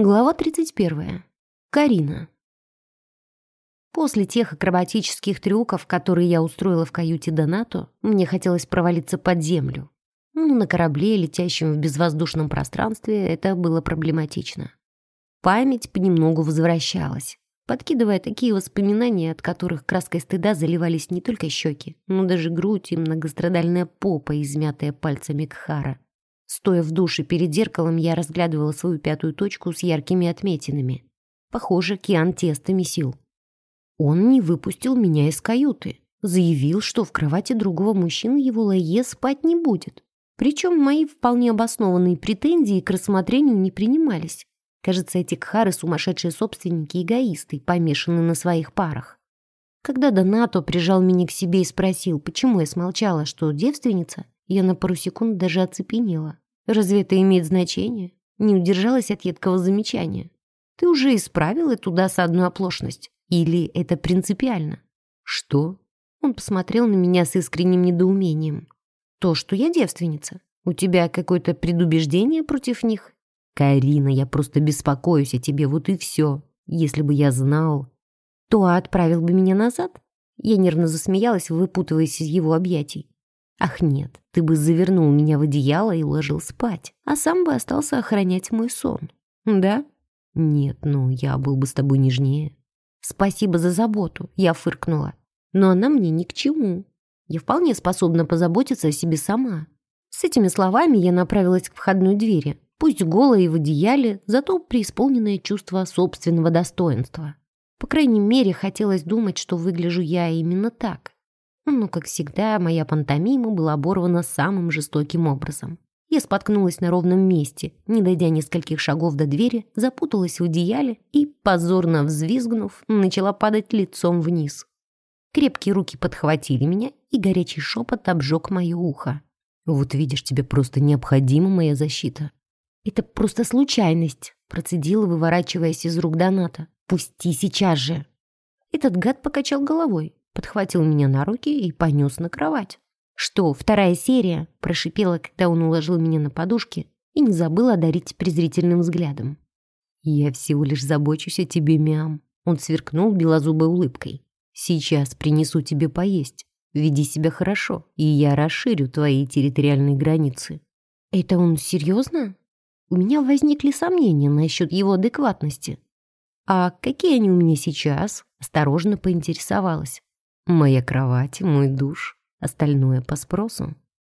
Глава 31. Карина. После тех акробатических трюков, которые я устроила в каюте Донато, мне хотелось провалиться под землю. Но на корабле, летящем в безвоздушном пространстве, это было проблематично. Память понемногу возвращалась, подкидывая такие воспоминания, от которых краской стыда заливались не только щеки, но даже грудь и многострадальная попа, измятая пальцами Кхара. Стоя в душе перед зеркалом, я разглядывала свою пятую точку с яркими отметинами. Похоже, Киан тесто месил. Он не выпустил меня из каюты. Заявил, что в кровати другого мужчины его лае спать не будет. Причем мои вполне обоснованные претензии к рассмотрению не принимались. Кажется, эти кхары сумасшедшие собственники эгоисты, помешаны на своих парах. Когда Донато прижал меня к себе и спросил, почему я смолчала, что девственница, я на пару секунд даже оцепенела. Разве это имеет значение? Не удержалась от едкого замечания. Ты уже исправил эту досадную оплошность? Или это принципиально? Что? Он посмотрел на меня с искренним недоумением. То, что я девственница. У тебя какое-то предубеждение против них? Карина, я просто беспокоюсь о тебе, вот и все. Если бы я знал... То отправил бы меня назад? Я нервно засмеялась, выпутываясь из его объятий. Ах нет, ты бы завернул меня в одеяло и уложил спать, а сам бы остался охранять мой сон. Да? Нет, ну, я был бы с тобой нежнее. Спасибо за заботу, я фыркнула. Но она мне ни к чему. Я вполне способна позаботиться о себе сама. С этими словами я направилась к входной двери, пусть голая и в одеяле, зато преисполненное чувство собственного достоинства. По крайней мере, хотелось думать, что выгляжу я именно так. Но, как всегда, моя пантомима была оборвана самым жестоким образом. Я споткнулась на ровном месте, не дойдя нескольких шагов до двери, запуталась в одеяле и, позорно взвизгнув, начала падать лицом вниз. Крепкие руки подхватили меня, и горячий шепот обжег мое ухо. «Вот видишь, тебе просто необходима моя защита». «Это просто случайность», — процедила, выворачиваясь из рук Доната. «Пусти сейчас же». Этот гад покачал головой подхватил меня на руки и понес на кровать. «Что, вторая серия?» – прошипела, когда он уложил меня на подушке и не забыл одарить презрительным взглядом. «Я всего лишь забочусь о тебе, мям», – он сверкнул белозубой улыбкой. «Сейчас принесу тебе поесть. Веди себя хорошо, и я расширю твои территориальные границы». «Это он серьезно?» У меня возникли сомнения насчет его адекватности. «А какие они у меня сейчас?» – осторожно поинтересовалась. Моя кровать, мой душ, остальное по спросу.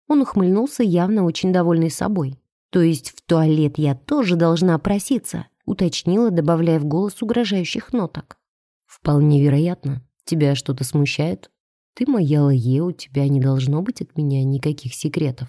Он ухмыльнулся, явно очень довольный собой. То есть в туалет я тоже должна проситься, уточнила, добавляя в голос угрожающих ноток. Вполне вероятно. Тебя что-то смущает? Ты моя Лае, у тебя не должно быть от меня никаких секретов.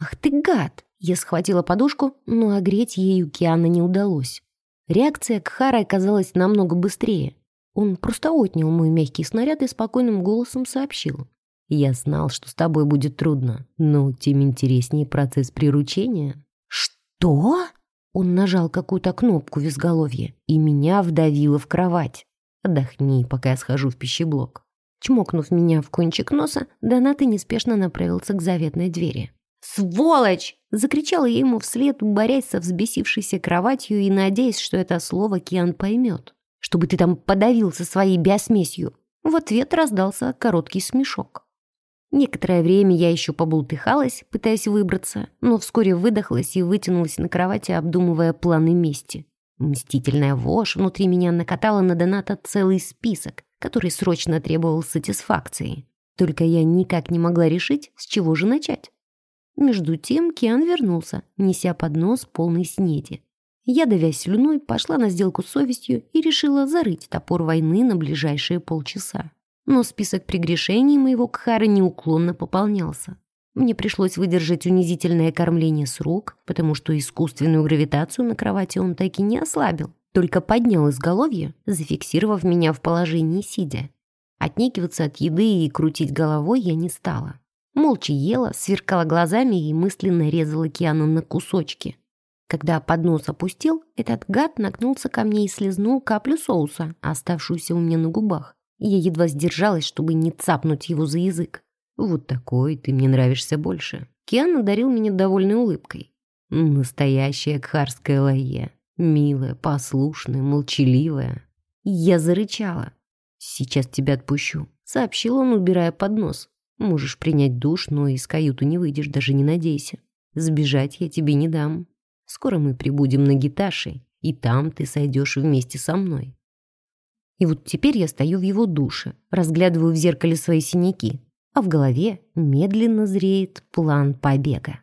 Ах ты гад! Я схватила подушку, но огреть ею Киана не удалось. Реакция Кхара оказалась намного быстрее. Он просто отнял мой мягкий снаряд и спокойным голосом сообщил. «Я знал, что с тобой будет трудно, но тем интереснее процесс приручения». «Что?» Он нажал какую-то кнопку в изголовье, и меня вдавило в кровать. «Отдохни, пока я схожу в пищеблок». Чмокнув меня в кончик носа, Донат и неспешно направился к заветной двери. «Сволочь!» — закричала я ему вслед, борясь со взбесившейся кроватью и надеясь, что это слово Киан поймет чтобы ты там подавился своей биосмесью». В ответ раздался короткий смешок. Некоторое время я еще побултыхалась, пытаясь выбраться, но вскоре выдохлась и вытянулась на кровати, обдумывая планы мести. Мстительная вошь внутри меня накатала на доната целый список, который срочно требовал сатисфакции. Только я никак не могла решить, с чего же начать. Между тем Киан вернулся, неся поднос полный снеди. Я, давясь слюной, пошла на сделку с совестью и решила зарыть топор войны на ближайшие полчаса. Но список прегрешений моего Кхара неуклонно пополнялся. Мне пришлось выдержать унизительное кормление с рук, потому что искусственную гравитацию на кровати он так и не ослабил, только поднял изголовье, зафиксировав меня в положении сидя. Отнекиваться от еды и крутить головой я не стала. Молча ела, сверкала глазами и мысленно резала Киану на кусочки – когда поднос опустил, этот гад нагнулся ко мне и слезнул каплю соуса, оставшуюся у меня на губах. Я едва сдержалась, чтобы не цапнуть его за язык. «Вот такой ты мне нравишься больше». Киан одарил меня довольной улыбкой. «Настоящая кхарская лае. Милая, послушная, молчаливая. Я зарычала. «Сейчас тебя отпущу», — сообщил он, убирая поднос. «Можешь принять душ, но из каюты не выйдешь, даже не надейся. Сбежать я тебе не дам. Скоро мы прибудем на гиташе, и там ты сойдешь вместе со мной». И вот теперь я стою в его душе, разглядываю в зеркале свои синяки, а в голове медленно зреет план побега.